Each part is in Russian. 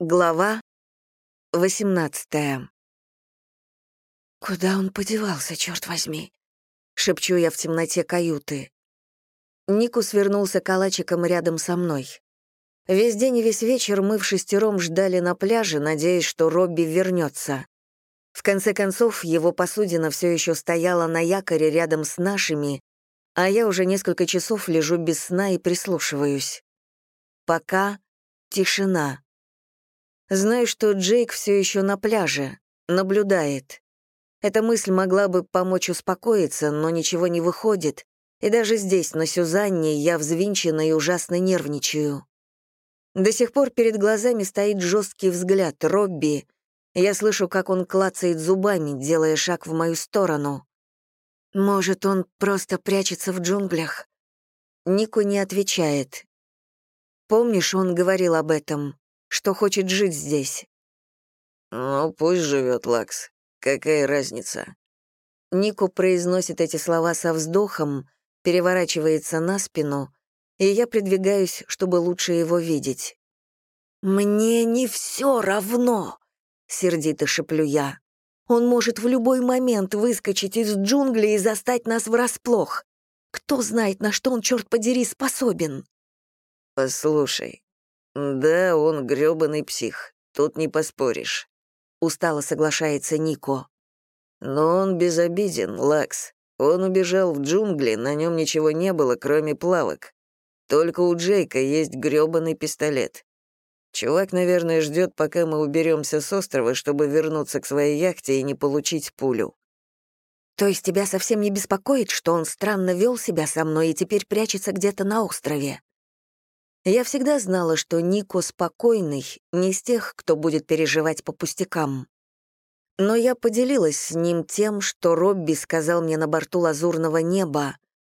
Глава 18 «Куда он подевался, черт возьми?» — шепчу я в темноте каюты. Нику свернулся калачиком рядом со мной. Весь день и весь вечер мы в шестером ждали на пляже, надеясь, что Робби вернется. В конце концов, его посудина все еще стояла на якоре рядом с нашими, а я уже несколько часов лежу без сна и прислушиваюсь. Пока тишина. Знаю, что Джейк все еще на пляже, наблюдает. Эта мысль могла бы помочь успокоиться, но ничего не выходит, и даже здесь, на Сюзанне, я взвинчена и ужасно нервничаю. До сих пор перед глазами стоит жесткий взгляд Робби. Я слышу, как он клацает зубами, делая шаг в мою сторону. Может, он просто прячется в джунглях? Нику не отвечает. Помнишь, он говорил об этом? Что хочет жить здесь. «Ну, пусть живет, Лакс. Какая разница?» Нико произносит эти слова со вздохом, переворачивается на спину, и я придвигаюсь, чтобы лучше его видеть. «Мне не все равно!» — сердито шеплю я. «Он может в любой момент выскочить из джунглей и застать нас врасплох. Кто знает, на что он, черт подери, способен?» «Послушай, «Да, он грёбаный псих, тут не поспоришь», — устало соглашается Нико. «Но он безобиден, Лакс. Он убежал в джунгли, на нем ничего не было, кроме плавок. Только у Джейка есть грёбаный пистолет. Чувак, наверное, ждет, пока мы уберемся с острова, чтобы вернуться к своей яхте и не получить пулю». «То есть тебя совсем не беспокоит, что он странно вел себя со мной и теперь прячется где-то на острове?» Я всегда знала, что Нико спокойный, не из тех, кто будет переживать по пустякам. Но я поделилась с ним тем, что Робби сказал мне на борту лазурного неба,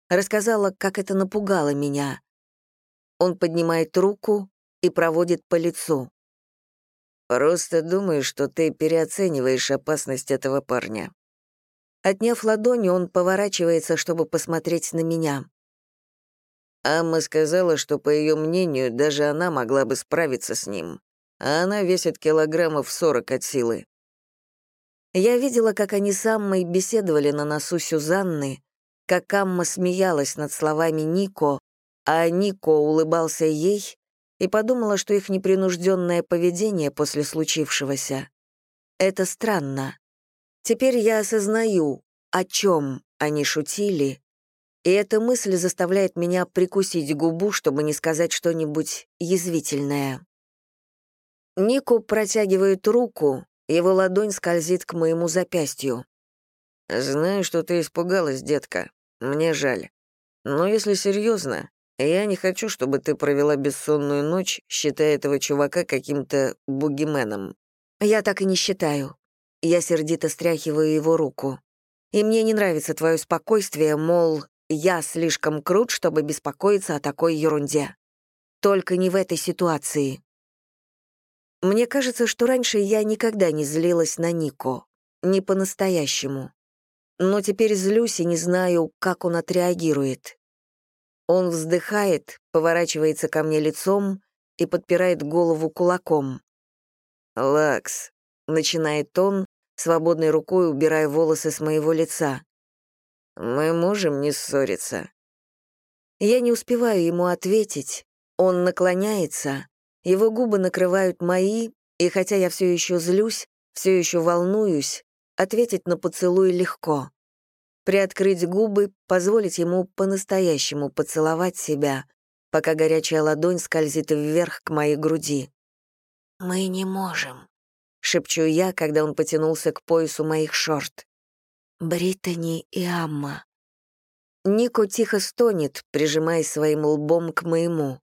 рассказала, как это напугало меня. Он поднимает руку и проводит по лицу. «Просто думаю, что ты переоцениваешь опасность этого парня». Отняв ладони, он поворачивается, чтобы посмотреть на меня. Амма сказала, что, по ее мнению, даже она могла бы справиться с ним, а она весит килограммов сорок от силы. Я видела, как они с Аммой беседовали на носу Сюзанны, как Амма смеялась над словами Нико, а Нико улыбался ей, и подумала, что их непринужденное поведение после случившегося — это странно. Теперь я осознаю, о чем они шутили, и эта мысль заставляет меня прикусить губу, чтобы не сказать что-нибудь язвительное. Нику протягивает руку, его ладонь скользит к моему запястью. «Знаю, что ты испугалась, детка. Мне жаль. Но если серьезно, я не хочу, чтобы ты провела бессонную ночь, считая этого чувака каким-то бугименом». «Я так и не считаю». Я сердито стряхиваю его руку. «И мне не нравится твое спокойствие, мол, я слишком крут, чтобы беспокоиться о такой ерунде. Только не в этой ситуации. Мне кажется, что раньше я никогда не злилась на Нико. Не по-настоящему. Но теперь злюсь и не знаю, как он отреагирует. Он вздыхает, поворачивается ко мне лицом и подпирает голову кулаком. «Лакс», — начинает он, свободной рукой убирая волосы с моего лица. Мы можем не ссориться». Я не успеваю ему ответить. Он наклоняется, его губы накрывают мои, и хотя я все еще злюсь, все еще волнуюсь, ответить на поцелуй легко. Приоткрыть губы, позволить ему по-настоящему поцеловать себя, пока горячая ладонь скользит вверх к моей груди. «Мы не можем», — шепчу я, когда он потянулся к поясу моих шорт. Британи и Амма. Нико тихо стонет, прижимаясь своим лбом к моему.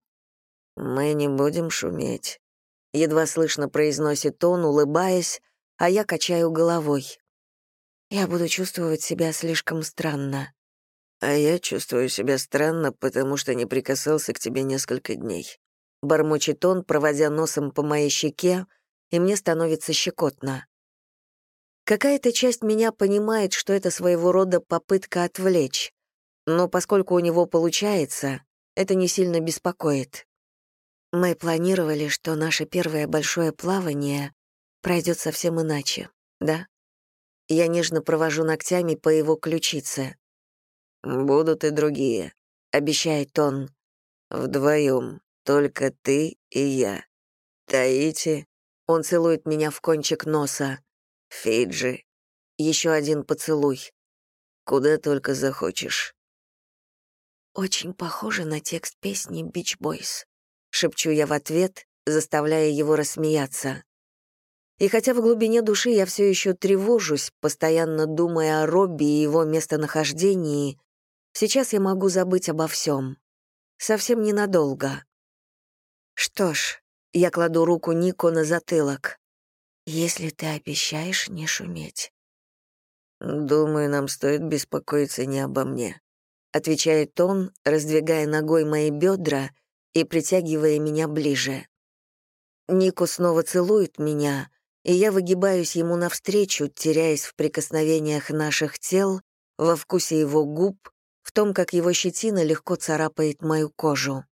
«Мы не будем шуметь», — едва слышно произносит он, улыбаясь, а я качаю головой. Я буду чувствовать себя слишком странно. А я чувствую себя странно, потому что не прикасался к тебе несколько дней. Бормочет он, проводя носом по моей щеке, и мне становится щекотно. Какая-то часть меня понимает, что это своего рода попытка отвлечь, но поскольку у него получается, это не сильно беспокоит. Мы планировали, что наше первое большое плавание пройдет совсем иначе, да? Я нежно провожу ногтями по его ключице. «Будут и другие», — обещает он. «Вдвоем, только ты и я. Таити...» Он целует меня в кончик носа. «Фиджи». Еще один поцелуй. «Куда только захочешь». Очень похоже на текст песни «Бич Бойс», — шепчу я в ответ, заставляя его рассмеяться. И хотя в глубине души я все еще тревожусь, постоянно думая о Робби и его местонахождении, сейчас я могу забыть обо всем. Совсем ненадолго. Что ж, я кладу руку Нико на затылок. Если ты обещаешь не шуметь. «Думаю, нам стоит беспокоиться не обо мне», — отвечает он, раздвигая ногой мои бедра и притягивая меня ближе. Нико снова целует меня, и я выгибаюсь ему навстречу, теряясь в прикосновениях наших тел, во вкусе его губ, в том, как его щетина легко царапает мою кожу.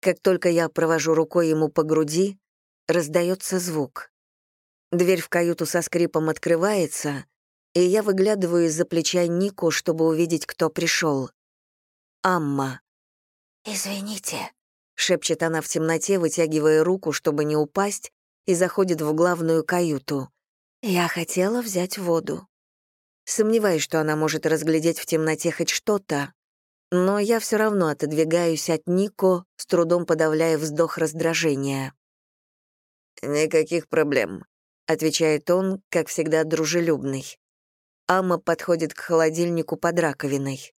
Как только я провожу рукой ему по груди, раздается звук. Дверь в каюту со скрипом открывается, и я выглядываю из-за плеча Нику, чтобы увидеть, кто пришел. Амма. «Извините», — шепчет она в темноте, вытягивая руку, чтобы не упасть, и заходит в главную каюту. Я хотела взять воду. Сомневаюсь, что она может разглядеть в темноте хоть что-то, но я все равно отодвигаюсь от Нико, с трудом подавляя вздох раздражения. «Никаких проблем», — отвечает он, как всегда дружелюбный. Амма подходит к холодильнику под раковиной.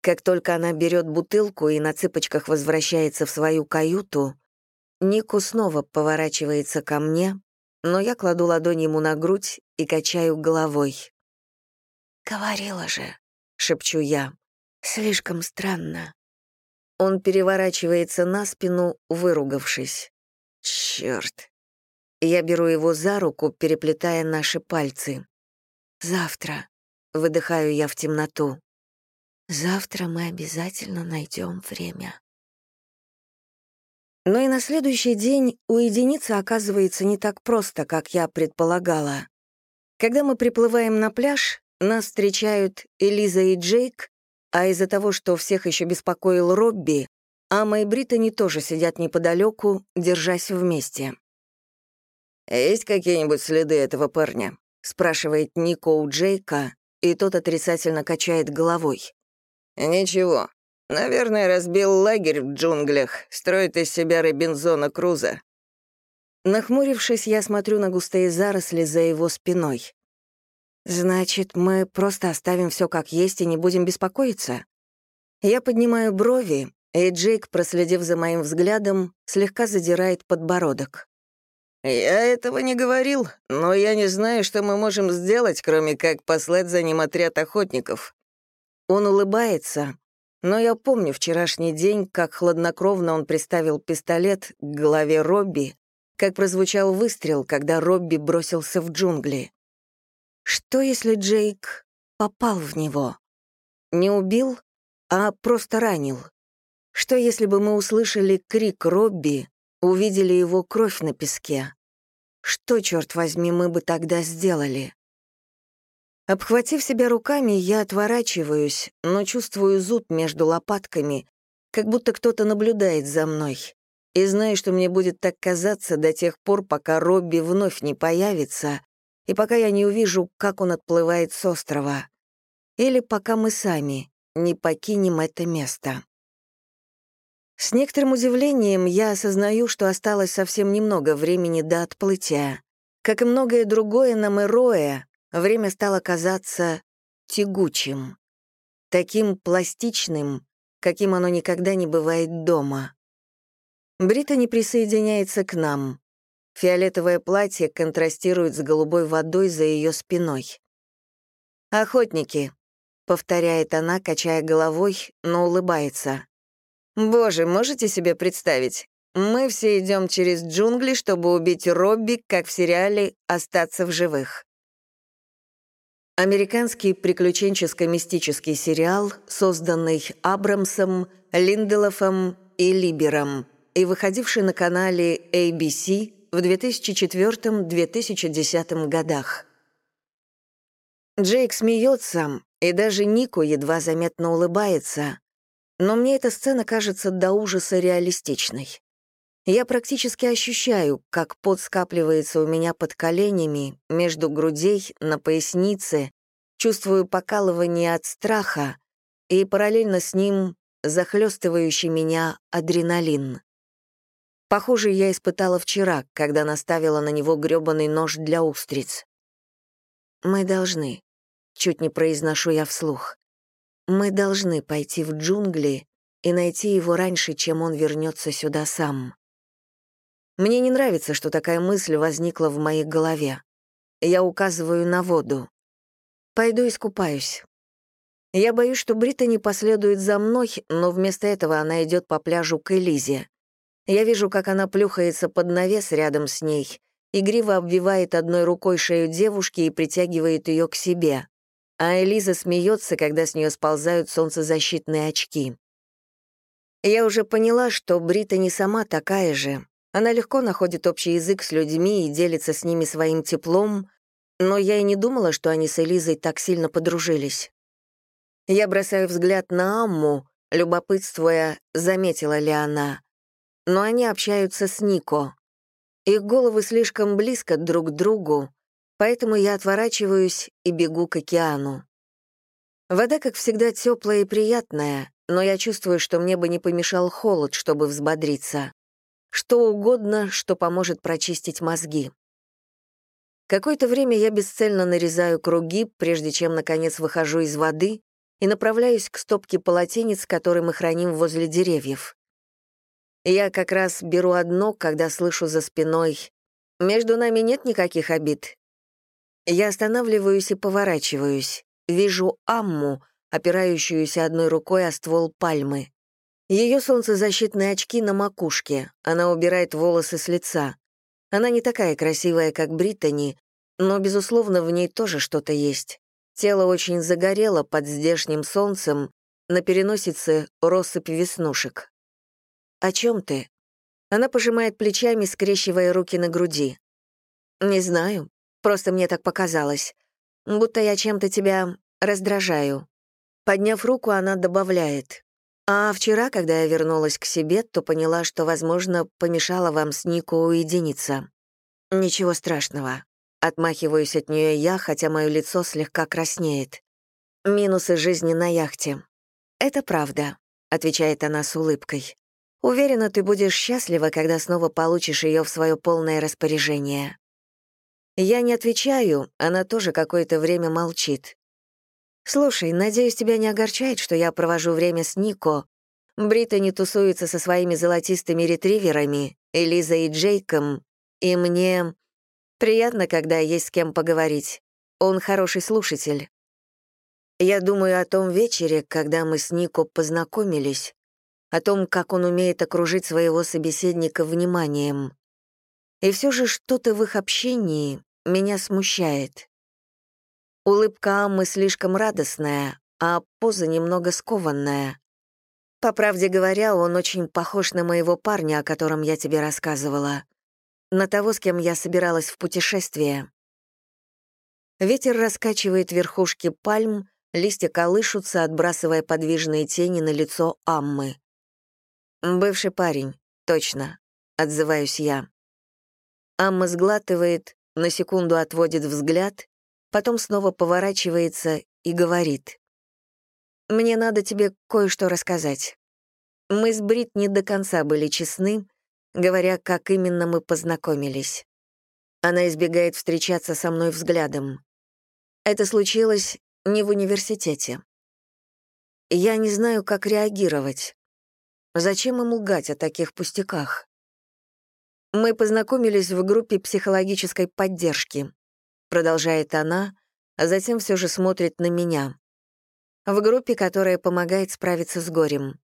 Как только она берет бутылку и на цыпочках возвращается в свою каюту, Нику снова поворачивается ко мне, но я кладу ладонь ему на грудь и качаю головой. «Говорила же», — шепчу я. «Слишком странно». Он переворачивается на спину, выругавшись. «Чёрт!» Я беру его за руку, переплетая наши пальцы. «Завтра», — выдыхаю я в темноту. «Завтра мы обязательно найдем время». Но и на следующий день уединиться оказывается не так просто, как я предполагала. Когда мы приплываем на пляж, нас встречают Элиза и Джейк, а из-за того, что всех еще беспокоил Робби, Ама и Британи тоже сидят неподалеку, держась вместе. «Есть какие-нибудь следы этого парня?» — спрашивает Нико у Джейка, и тот отрицательно качает головой. «Ничего, Наверное, разбил лагерь в джунглях, строит из себя Робинзона Круза. Нахмурившись, я смотрю на густые заросли за его спиной. «Значит, мы просто оставим все как есть и не будем беспокоиться?» Я поднимаю брови, и Джейк, проследив за моим взглядом, слегка задирает подбородок. «Я этого не говорил, но я не знаю, что мы можем сделать, кроме как послать за ним отряд охотников». Он улыбается, но я помню вчерашний день, как хладнокровно он приставил пистолет к голове Робби, как прозвучал выстрел, когда Робби бросился в джунгли. Что, если Джейк попал в него? Не убил, а просто ранил? Что, если бы мы услышали крик Робби, увидели его кровь на песке? Что, черт возьми, мы бы тогда сделали? Обхватив себя руками, я отворачиваюсь, но чувствую зуд между лопатками, как будто кто-то наблюдает за мной. И знаю, что мне будет так казаться до тех пор, пока Робби вновь не появится, и пока я не увижу, как он отплывает с острова. Или пока мы сами не покинем это место. С некоторым удивлением я осознаю, что осталось совсем немного времени до отплытия. Как и многое другое на Мэроэ, время стало казаться тягучим, таким пластичным, каким оно никогда не бывает дома. Брита не присоединяется к нам. Фиолетовое платье контрастирует с голубой водой за ее спиной. «Охотники», — повторяет она, качая головой, но улыбается. «Боже, можете себе представить? Мы все идем через джунгли, чтобы убить Робби, как в сериале «Остаться в живых». Американский приключенческо-мистический сериал, созданный Абрамсом, Линделофом и Либером, и выходивший на канале ABC в 2004-2010 годах. Джейк смеется, и даже Нику едва заметно улыбается, но мне эта сцена кажется до ужаса реалистичной. Я практически ощущаю, как пот скапливается у меня под коленями, между грудей, на пояснице, чувствую покалывание от страха и параллельно с ним захлестывающий меня адреналин. Похоже, я испытала вчера, когда наставила на него грёбаный нож для устриц. «Мы должны», — чуть не произношу я вслух, «мы должны пойти в джунгли и найти его раньше, чем он вернется сюда сам». Мне не нравится, что такая мысль возникла в моей голове. Я указываю на воду. Пойду искупаюсь. Я боюсь, что Бриттани последует за мной, но вместо этого она идет по пляжу к Элизе. Я вижу, как она плюхается под навес рядом с ней, игриво обвивает одной рукой шею девушки и притягивает ее к себе. А Элиза смеется, когда с нее сползают солнцезащитные очки. Я уже поняла, что Бриттани сама такая же, она легко находит общий язык с людьми и делится с ними своим теплом, но я и не думала, что они с Элизой так сильно подружились. Я бросаю взгляд на Амму, любопытствуя, заметила ли она. Но они общаются с Нико. Их головы слишком близко друг к другу, поэтому я отворачиваюсь и бегу к океану. Вода, как всегда, теплая и приятная, но я чувствую, что мне бы не помешал холод, чтобы взбодриться что угодно, что поможет прочистить мозги. Какое-то время я бесцельно нарезаю круги, прежде чем, наконец, выхожу из воды и направляюсь к стопке полотенец, которые мы храним возле деревьев. Я как раз беру одно, когда слышу за спиной «Между нами нет никаких обид». Я останавливаюсь и поворачиваюсь. Вижу Амму, опирающуюся одной рукой о ствол пальмы. Ее солнцезащитные очки на макушке, она убирает волосы с лица. Она не такая красивая, как Бриттани, но, безусловно, в ней тоже что-то есть. Тело очень загорело под здешним солнцем, на переносице россыпь веснушек. «О чем ты?» Она пожимает плечами, скрещивая руки на груди. «Не знаю, просто мне так показалось. Будто я чем-то тебя раздражаю». Подняв руку, она добавляет. А вчера, когда я вернулась к себе, то поняла, что, возможно, помешала вам с Нико уединиться. Ничего страшного. Отмахиваюсь от нее я, хотя мое лицо слегка краснеет. Минусы жизни на яхте. Это правда, отвечает она с улыбкой. Уверена, ты будешь счастлива, когда снова получишь ее в свое полное распоряжение. Я не отвечаю, она тоже какое-то время молчит. «Слушай, надеюсь, тебя не огорчает, что я провожу время с Нико. Бриттани тусуется со своими золотистыми ретриверами, Элиза и Джейком, и мне приятно, когда есть с кем поговорить. Он хороший слушатель. Я думаю о том вечере, когда мы с Нико познакомились, о том, как он умеет окружить своего собеседника вниманием. И все же что-то в их общении меня смущает. Улыбка Аммы слишком радостная, а поза немного скованная. По правде говоря, он очень похож на моего парня, о котором я тебе рассказывала. На того, с кем я собиралась в путешествие. Ветер раскачивает верхушки пальм, листья колышутся, отбрасывая подвижные тени на лицо Аммы. «Бывший парень, точно», — отзываюсь я. Амма сглатывает, на секунду отводит взгляд потом снова поворачивается и говорит. «Мне надо тебе кое-что рассказать. Мы с Брит не до конца были честны, говоря, как именно мы познакомились. Она избегает встречаться со мной взглядом. Это случилось не в университете. Я не знаю, как реагировать. Зачем им лгать о таких пустяках? Мы познакомились в группе психологической поддержки продолжает она, а затем все же смотрит на меня. В группе, которая помогает справиться с горем.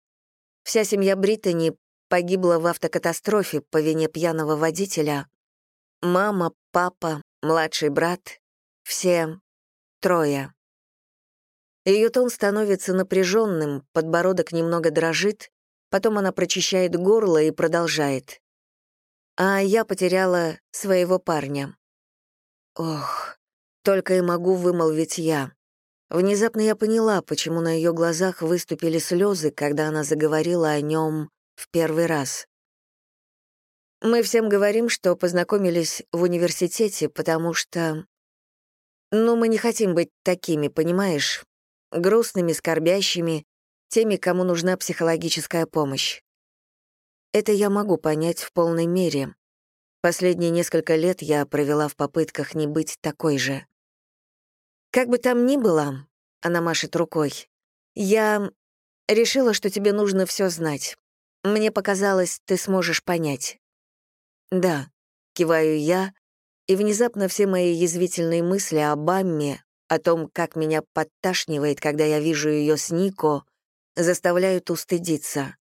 Вся семья Британи погибла в автокатастрофе по вине пьяного водителя. Мама, папа, младший брат — все трое. Ее тон становится напряженным, подбородок немного дрожит, Потом она прочищает горло и продолжает. А я потеряла своего парня. Ох, только и могу вымолвить я. Внезапно я поняла, почему на ее глазах выступили слезы, когда она заговорила о нем в первый раз. Мы всем говорим, что познакомились в университете, потому что... Ну, мы не хотим быть такими, понимаешь? Грустными, скорбящими, теми, кому нужна психологическая помощь. Это я могу понять в полной мере. Последние несколько лет я провела в попытках не быть такой же. Как бы там ни было, она машет рукой, я решила, что тебе нужно все знать. Мне показалось, ты сможешь понять. Да, киваю я, и внезапно все мои язвительные мысли об Амме, о том, как меня подташнивает, когда я вижу ее с Нико, заставляют устыдиться.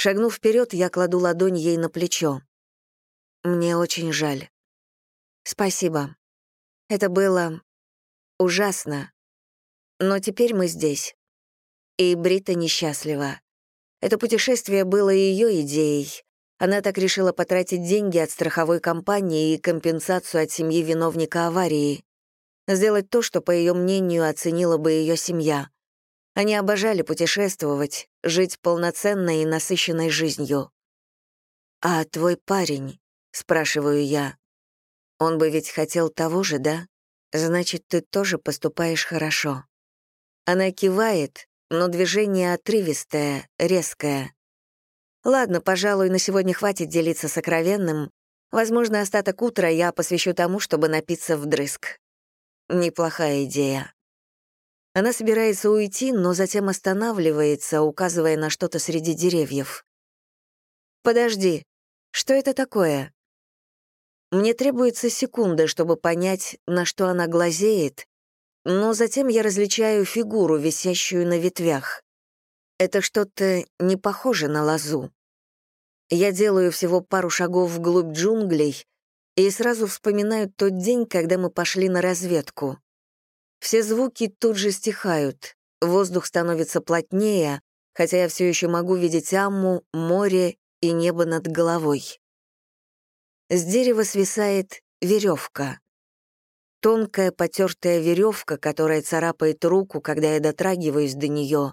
Шагнув вперед, я кладу ладонь ей на плечо. Мне очень жаль. Спасибо. Это было ужасно. Но теперь мы здесь. И Брита несчастлива. Это путешествие было ее идеей. Она так решила потратить деньги от страховой компании и компенсацию от семьи виновника аварии. Сделать то, что, по ее мнению, оценила бы ее семья. Они обожали путешествовать, жить полноценной и насыщенной жизнью. «А твой парень?» — спрашиваю я. «Он бы ведь хотел того же, да? Значит, ты тоже поступаешь хорошо». Она кивает, но движение отрывистое, резкое. Ладно, пожалуй, на сегодня хватит делиться сокровенным. Возможно, остаток утра я посвящу тому, чтобы напиться вдрызг. Неплохая идея. Она собирается уйти, но затем останавливается, указывая на что-то среди деревьев. «Подожди, что это такое?» Мне требуется секунда, чтобы понять, на что она глазеет, но затем я различаю фигуру, висящую на ветвях. Это что-то не похоже на лозу. Я делаю всего пару шагов вглубь джунглей и сразу вспоминаю тот день, когда мы пошли на разведку. Все звуки тут же стихают, воздух становится плотнее, хотя я все еще могу видеть Амму, море и небо над головой. С дерева свисает веревка. Тонкая потертая веревка, которая царапает руку, когда я дотрагиваюсь до нее,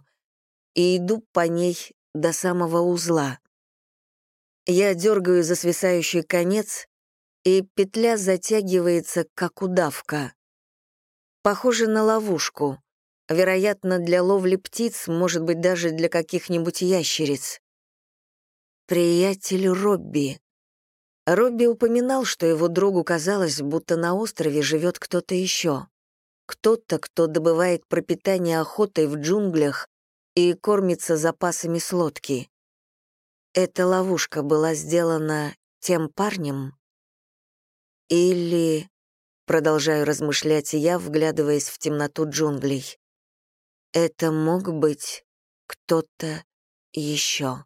и иду по ней до самого узла. Я дергаю за свисающий конец, и петля затягивается, как удавка. Похоже на ловушку. Вероятно, для ловли птиц, может быть, даже для каких-нибудь ящериц. Приятель Робби. Робби упоминал, что его другу казалось, будто на острове живет кто-то еще. Кто-то, кто добывает пропитание охотой в джунглях и кормится запасами с лодки. Эта ловушка была сделана тем парнем? Или... Продолжаю размышлять я, вглядываясь в темноту джунглей. Это мог быть кто-то еще.